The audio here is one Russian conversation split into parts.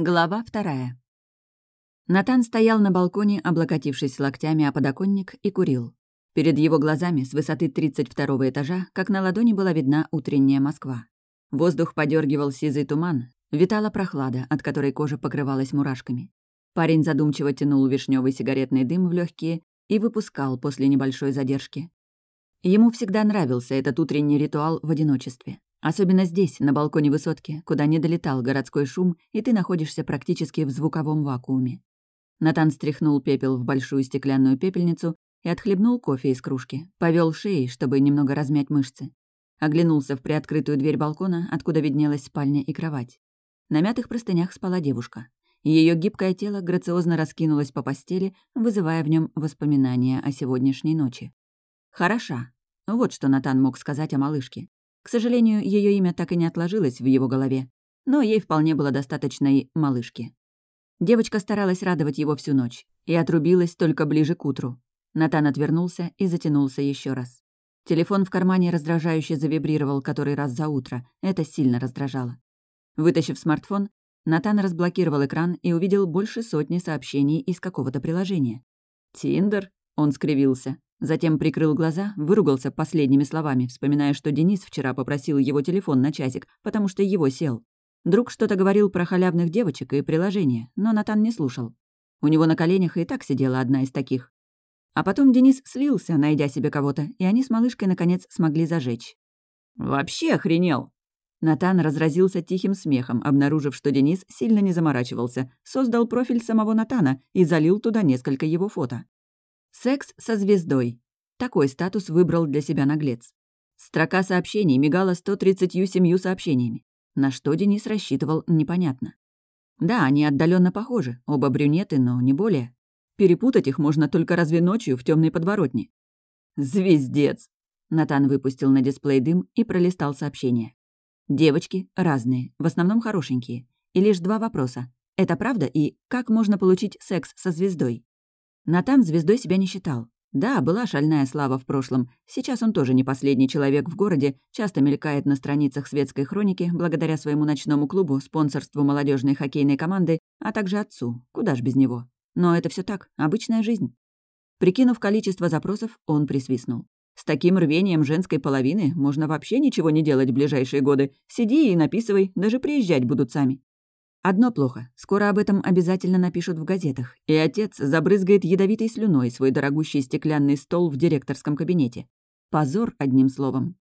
Глава вторая. Натан стоял на балконе, облокотившись локтями о подоконник, и курил. Перед его глазами с высоты 32 этажа, как на ладони была видна утренняя Москва. Воздух подергивал сизый туман, витала прохлада, от которой кожа покрывалась мурашками. Парень задумчиво тянул вишневый сигаретный дым в легкие и выпускал после небольшой задержки. Ему всегда нравился этот утренний ритуал в одиночестве. Особенно здесь, на балконе высотки, куда не долетал городской шум, и ты находишься практически в звуковом вакууме. Натан стряхнул пепел в большую стеклянную пепельницу и отхлебнул кофе из кружки, повел шеей, чтобы немного размять мышцы. Оглянулся в приоткрытую дверь балкона, откуда виднелась спальня и кровать. На мятых простынях спала девушка. Ее гибкое тело грациозно раскинулось по постели, вызывая в нем воспоминания о сегодняшней ночи. «Хороша». Вот что Натан мог сказать о малышке. К сожалению, ее имя так и не отложилось в его голове, но ей вполне было достаточно и малышки. Девочка старалась радовать его всю ночь и отрубилась только ближе к утру. Натан отвернулся и затянулся еще раз. Телефон в кармане раздражающе завибрировал который раз за утро. Это сильно раздражало. Вытащив смартфон, Натан разблокировал экран и увидел больше сотни сообщений из какого-то приложения. «Тиндер?» — он скривился. Затем прикрыл глаза, выругался последними словами, вспоминая, что Денис вчера попросил его телефон на часик, потому что его сел. Друг что-то говорил про халявных девочек и приложения, но Натан не слушал. У него на коленях и так сидела одна из таких. А потом Денис слился, найдя себе кого-то, и они с малышкой, наконец, смогли зажечь. «Вообще охренел!» Натан разразился тихим смехом, обнаружив, что Денис сильно не заморачивался, создал профиль самого Натана и залил туда несколько его фото. Секс со звездой. Такой статус выбрал для себя наглец. Строка сообщений мигала 137 сообщениями. На что Денис рассчитывал, непонятно. Да, они отдаленно похожи, оба брюнеты, но не более. Перепутать их можно только разве ночью в темной подворотне. «Звездец!» Натан выпустил на дисплей дым и пролистал сообщения. Девочки разные, в основном хорошенькие. И лишь два вопроса. Это правда и как можно получить секс со звездой? Натан звездой себя не считал. Да, была шальная слава в прошлом. Сейчас он тоже не последний человек в городе, часто мелькает на страницах светской хроники благодаря своему ночному клубу, спонсорству молодежной хоккейной команды, а также отцу. Куда ж без него? Но это все так, обычная жизнь. Прикинув количество запросов, он присвистнул. С таким рвением женской половины можно вообще ничего не делать в ближайшие годы. Сиди и написывай, даже приезжать будут сами. Одно плохо. Скоро об этом обязательно напишут в газетах, и отец забрызгает ядовитой слюной свой дорогущий стеклянный стол в директорском кабинете. Позор, одним словом.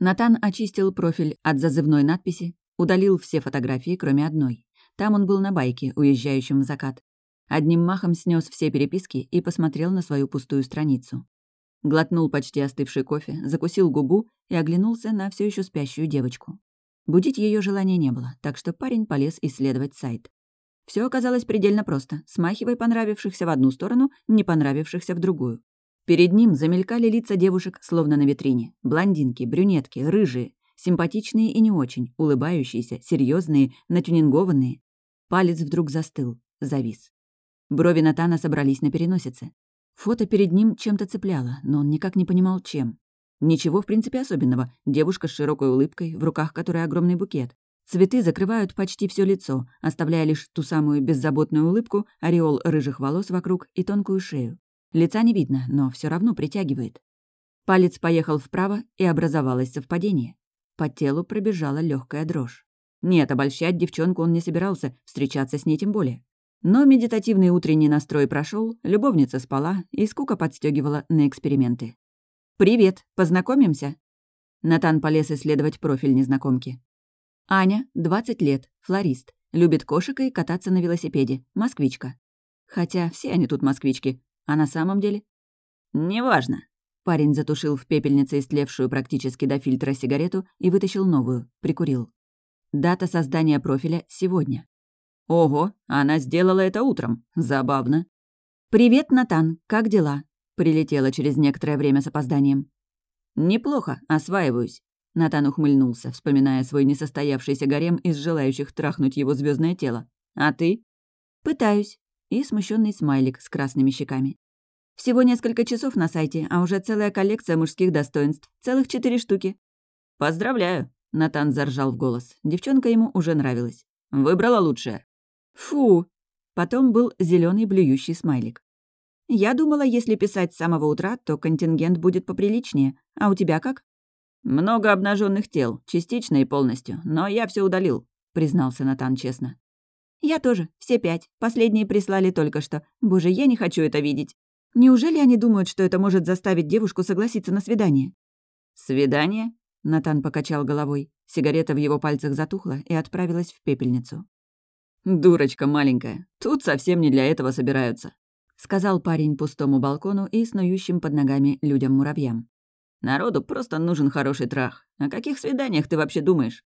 Натан очистил профиль от зазывной надписи, удалил все фотографии, кроме одной. Там он был на байке, уезжающем в закат. Одним махом снес все переписки и посмотрел на свою пустую страницу. Глотнул почти остывший кофе, закусил губу и оглянулся на все еще спящую девочку. Будить ее желания не было, так что парень полез исследовать сайт. Все оказалось предельно просто, смахивая понравившихся в одну сторону, не понравившихся в другую. Перед ним замелькали лица девушек, словно на витрине. Блондинки, брюнетки, рыжие, симпатичные и не очень, улыбающиеся, серьезные, натюнингованные. Палец вдруг застыл, завис. Брови Натана собрались на переносице. Фото перед ним чем-то цепляло, но он никак не понимал, чем. Ничего, в принципе, особенного. Девушка с широкой улыбкой, в руках которой огромный букет. Цветы закрывают почти все лицо, оставляя лишь ту самую беззаботную улыбку, ореол рыжих волос вокруг и тонкую шею. Лица не видно, но все равно притягивает. Палец поехал вправо, и образовалось совпадение. По телу пробежала легкая дрожь. Нет, обольщать девчонку он не собирался, встречаться с ней тем более. Но медитативный утренний настрой прошел, любовница спала, и скука подстегивала на эксперименты. «Привет, познакомимся?» Натан полез исследовать профиль незнакомки. Аня, 20 лет, флорист. Любит кошек и кататься на велосипеде. Москвичка. Хотя все они тут москвички. А на самом деле? «Неважно». Парень затушил в пепельнице истлевшую практически до фильтра сигарету и вытащил новую, прикурил. Дата создания профиля — сегодня. Ого, она сделала это утром. Забавно. «Привет, Натан, как дела?» Прилетела через некоторое время с опозданием. «Неплохо, осваиваюсь», — Натан ухмыльнулся, вспоминая свой несостоявшийся гарем из желающих трахнуть его звездное тело. «А ты?» «Пытаюсь», — и смущенный смайлик с красными щеками. «Всего несколько часов на сайте, а уже целая коллекция мужских достоинств. Целых четыре штуки». «Поздравляю», — Натан заржал в голос. Девчонка ему уже нравилась. «Выбрала лучшее». Фу! Потом был зеленый блюющий смайлик. Я думала, если писать с самого утра, то контингент будет поприличнее. А у тебя как? Много обнаженных тел, частично и полностью, но я все удалил, признался Натан честно. Я тоже, все пять. Последние прислали только что. Боже, я не хочу это видеть. Неужели они думают, что это может заставить девушку согласиться на свидание? Свидание? Натан покачал головой. Сигарета в его пальцах затухла и отправилась в пепельницу. «Дурочка маленькая, тут совсем не для этого собираются», — сказал парень пустому балкону и снующим под ногами людям-муравьям. «Народу просто нужен хороший трах. О каких свиданиях ты вообще думаешь?»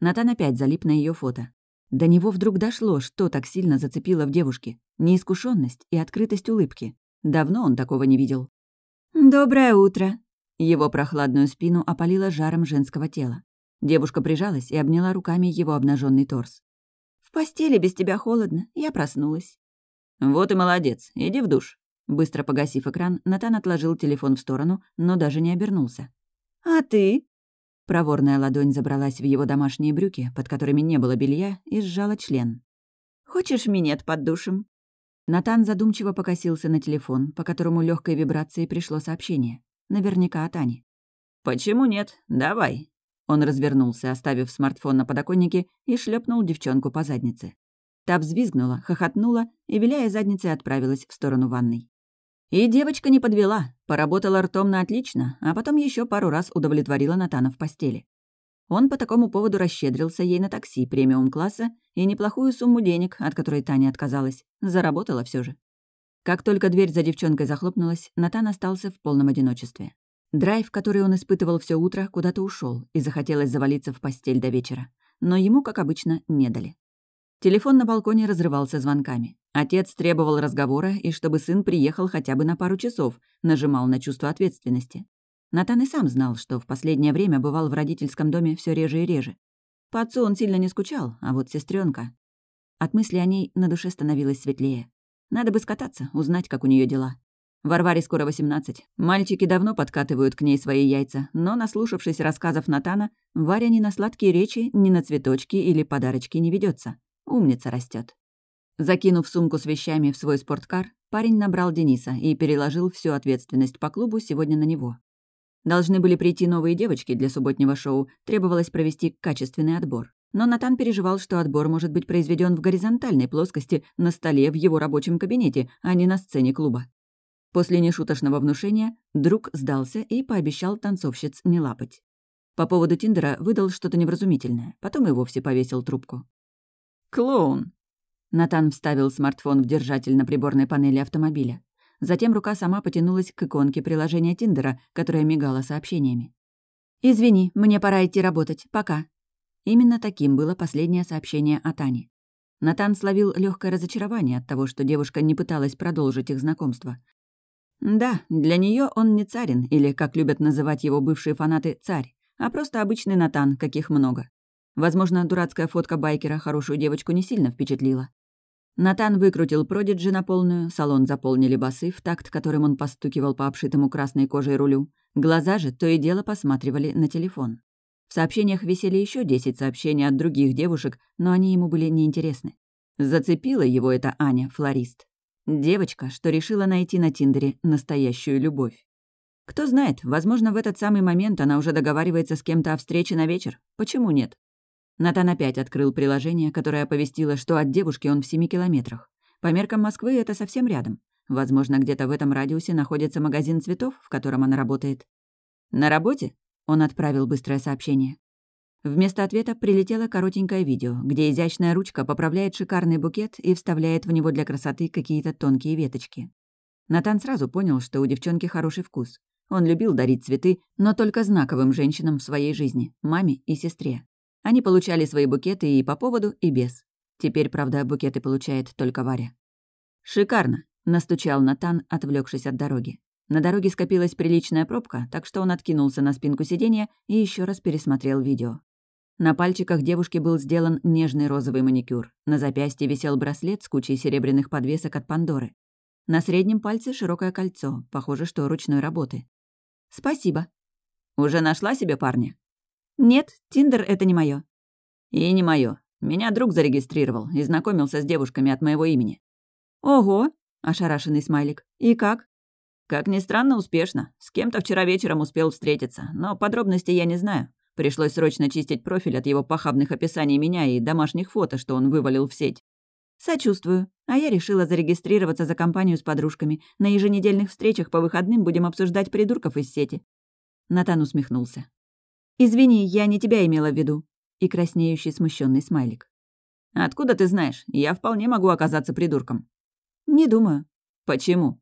Натан опять залип на ее фото. До него вдруг дошло, что так сильно зацепило в девушке. Неискушенность и открытость улыбки. Давно он такого не видел. «Доброе утро!» Его прохладную спину опалило жаром женского тела. Девушка прижалась и обняла руками его обнаженный торс. «В постели без тебя холодно. Я проснулась». «Вот и молодец. Иди в душ». Быстро погасив экран, Натан отложил телефон в сторону, но даже не обернулся. «А ты?» Проворная ладонь забралась в его домашние брюки, под которыми не было белья, и сжала член. «Хочешь минет под душем?» Натан задумчиво покосился на телефон, по которому легкой вибрацией пришло сообщение. Наверняка от Ани. «Почему нет? Давай». Он развернулся, оставив смартфон на подоконнике, и шлепнул девчонку по заднице. Та взвизгнула, хохотнула и, виляя задницей, отправилась в сторону ванной. И девочка не подвела, поработала ртом на отлично, а потом еще пару раз удовлетворила Натана в постели. Он по такому поводу расщедрился ей на такси премиум-класса и неплохую сумму денег, от которой Таня отказалась, заработала все же. Как только дверь за девчонкой захлопнулась, Натан остался в полном одиночестве. Драйв, который он испытывал все утро, куда-то ушел, и захотелось завалиться в постель до вечера. Но ему, как обычно, не дали. Телефон на балконе разрывался звонками. Отец требовал разговора и чтобы сын приехал хотя бы на пару часов, нажимал на чувство ответственности. Натан и сам знал, что в последнее время бывал в родительском доме все реже и реже. По отцу он сильно не скучал, а вот сестренка. От мысли о ней на душе становилось светлее. Надо бы скататься, узнать, как у нее дела. Варваре скоро 18. Мальчики давно подкатывают к ней свои яйца, но, наслушавшись рассказов Натана, Варя ни на сладкие речи, ни на цветочки или подарочки не ведется. Умница растет. Закинув сумку с вещами в свой спорткар, парень набрал Дениса и переложил всю ответственность по клубу сегодня на него. Должны были прийти новые девочки для субботнего шоу, требовалось провести качественный отбор. Но Натан переживал, что отбор может быть произведен в горизонтальной плоскости на столе в его рабочем кабинете, а не на сцене клуба. После нешуточного внушения друг сдался и пообещал танцовщиц не лапать. По поводу Тиндера выдал что-то невразумительное, потом и вовсе повесил трубку. «Клоун!» Натан вставил смартфон в держатель на приборной панели автомобиля. Затем рука сама потянулась к иконке приложения Тиндера, которая мигала сообщениями. «Извини, мне пора идти работать. Пока». Именно таким было последнее сообщение от Ани. Натан словил легкое разочарование от того, что девушка не пыталась продолжить их знакомство. Да, для нее он не царин, или, как любят называть его бывшие фанаты, царь, а просто обычный Натан, каких много. Возможно, дурацкая фотка байкера хорошую девочку не сильно впечатлила. Натан выкрутил продиджи на полную, салон заполнили басы, в такт которым он постукивал по обшитому красной кожей рулю. Глаза же то и дело посматривали на телефон. В сообщениях висели еще десять сообщений от других девушек, но они ему были неинтересны. Зацепила его эта Аня, флорист. Девочка, что решила найти на Тиндере настоящую любовь. Кто знает, возможно, в этот самый момент она уже договаривается с кем-то о встрече на вечер. Почему нет? Натан опять открыл приложение, которое оповестило, что от девушки он в семи километрах. По меркам Москвы это совсем рядом. Возможно, где-то в этом радиусе находится магазин цветов, в котором она работает. «На работе?» — он отправил быстрое сообщение. Вместо ответа прилетело коротенькое видео, где изящная ручка поправляет шикарный букет и вставляет в него для красоты какие-то тонкие веточки. Натан сразу понял, что у девчонки хороший вкус. Он любил дарить цветы, но только знаковым женщинам в своей жизни — маме и сестре. Они получали свои букеты и по поводу, и без. Теперь, правда, букеты получает только Варя. «Шикарно!» — настучал Натан, отвлекшись от дороги. На дороге скопилась приличная пробка, так что он откинулся на спинку сиденья и еще раз пересмотрел видео. На пальчиках девушки был сделан нежный розовый маникюр. На запястье висел браслет с кучей серебряных подвесок от Пандоры. На среднем пальце широкое кольцо, похоже, что ручной работы. «Спасибо». «Уже нашла себе парня?» «Нет, Тиндер — это не мое. «И не мое. Меня друг зарегистрировал и знакомился с девушками от моего имени». «Ого!» — ошарашенный смайлик. «И как?» «Как ни странно, успешно. С кем-то вчера вечером успел встретиться, но подробностей я не знаю. Пришлось срочно чистить профиль от его похабных описаний меня и домашних фото, что он вывалил в сеть. «Сочувствую. А я решила зарегистрироваться за компанию с подружками. На еженедельных встречах по выходным будем обсуждать придурков из сети». Натан усмехнулся. «Извини, я не тебя имела в виду». И краснеющий смущенный смайлик. «Откуда ты знаешь? Я вполне могу оказаться придурком». «Не думаю». «Почему?»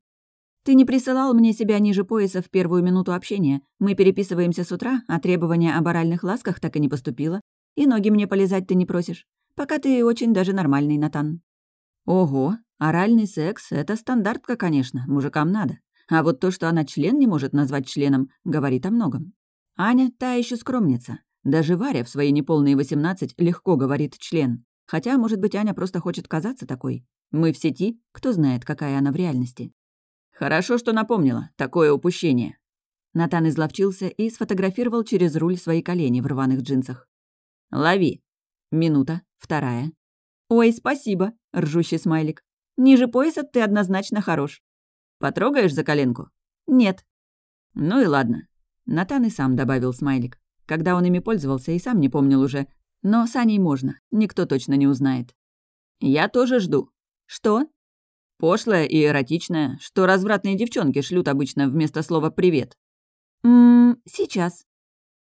«Ты не присылал мне себя ниже пояса в первую минуту общения. Мы переписываемся с утра, а требования об оральных ласках так и не поступило. И ноги мне полезать ты не просишь. Пока ты очень даже нормальный, Натан». «Ого, оральный секс — это стандартка, конечно, мужикам надо. А вот то, что она член не может назвать членом, говорит о многом. Аня — та еще скромница. Даже Варя в свои неполные 18 легко говорит «член». Хотя, может быть, Аня просто хочет казаться такой. Мы в сети, кто знает, какая она в реальности. «Хорошо, что напомнила. Такое упущение». Натан изловчился и сфотографировал через руль свои колени в рваных джинсах. «Лови». Минута, вторая. «Ой, спасибо», — ржущий смайлик. «Ниже пояса ты однозначно хорош». «Потрогаешь за коленку?» «Нет». «Ну и ладно». Натан и сам добавил смайлик. Когда он ими пользовался, и сам не помнил уже. Но с Аней можно, никто точно не узнает. «Я тоже жду». «Что?» Пошлая и эротичная, что развратные девчонки шлют обычно вместо слова «привет». «Ммм, сейчас».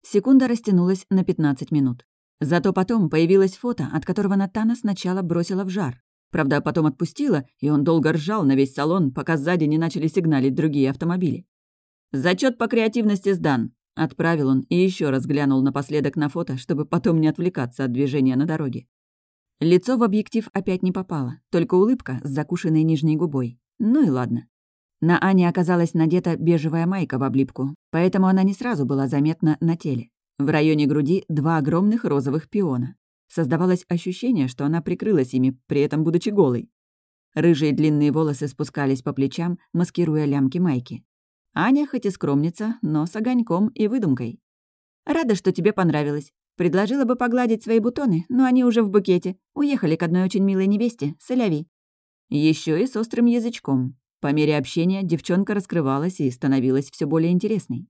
Секунда растянулась на 15 минут. Зато потом появилось фото, от которого Натана сначала бросила в жар. Правда, потом отпустила, и он долго ржал на весь салон, пока сзади не начали сигналить другие автомобили. Зачет по креативности сдан», — отправил он и еще раз глянул напоследок на фото, чтобы потом не отвлекаться от движения на дороге. Лицо в объектив опять не попало, только улыбка с закушенной нижней губой. Ну и ладно. На Ане оказалась надета бежевая майка в облипку, поэтому она не сразу была заметна на теле. В районе груди два огромных розовых пиона. Создавалось ощущение, что она прикрылась ими, при этом будучи голой. Рыжие длинные волосы спускались по плечам, маскируя лямки майки. Аня хоть и скромница, но с огоньком и выдумкой. «Рада, что тебе понравилось. Предложила бы погладить свои бутоны, но они уже в букете. Уехали к одной очень милой невесте, Соляви. Еще и с острым язычком. По мере общения девчонка раскрывалась и становилась все более интересной.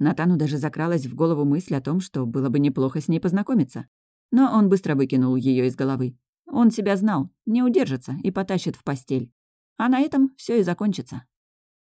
Натану даже закралась в голову мысль о том, что было бы неплохо с ней познакомиться. Но он быстро выкинул ее из головы. Он себя знал, не удержится и потащит в постель. А на этом все и закончится.